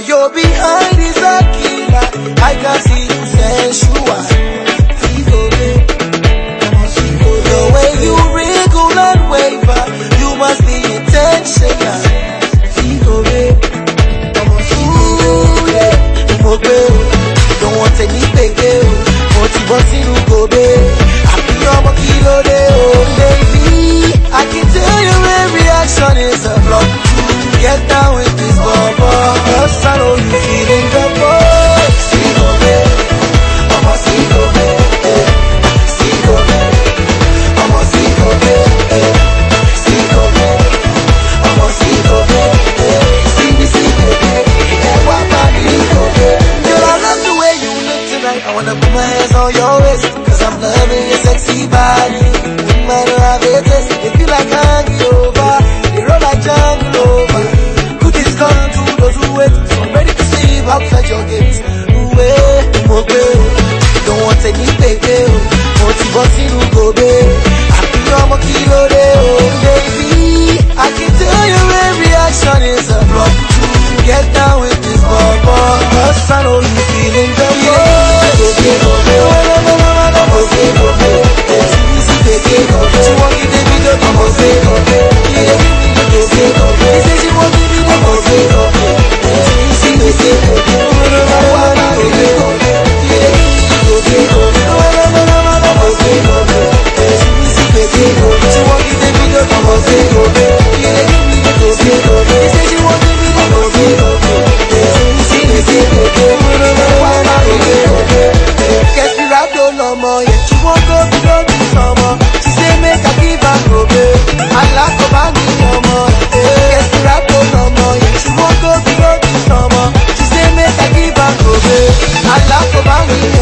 Girl, you're behind is a killer. I can see you sensual. somebody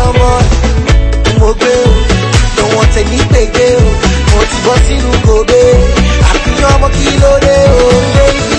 ọmọ mo gbé o lọ́wọ́n tèmi gbègbè o mo ti bọ́ sínú kò gbé àbí ọmọ kí ló dé o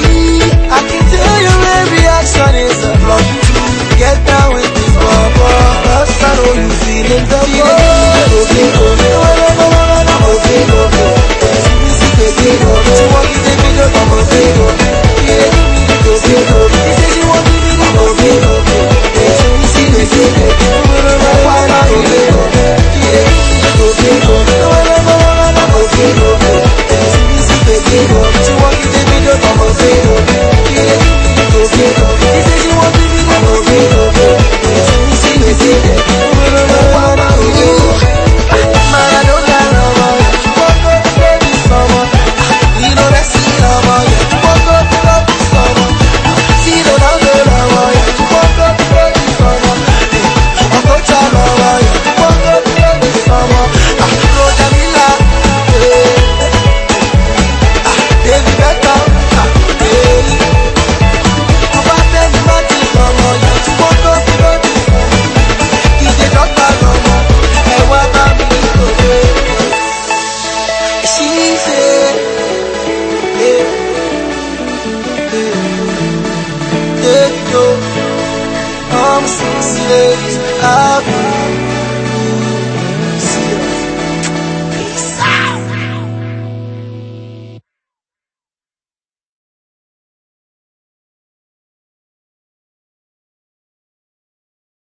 days I've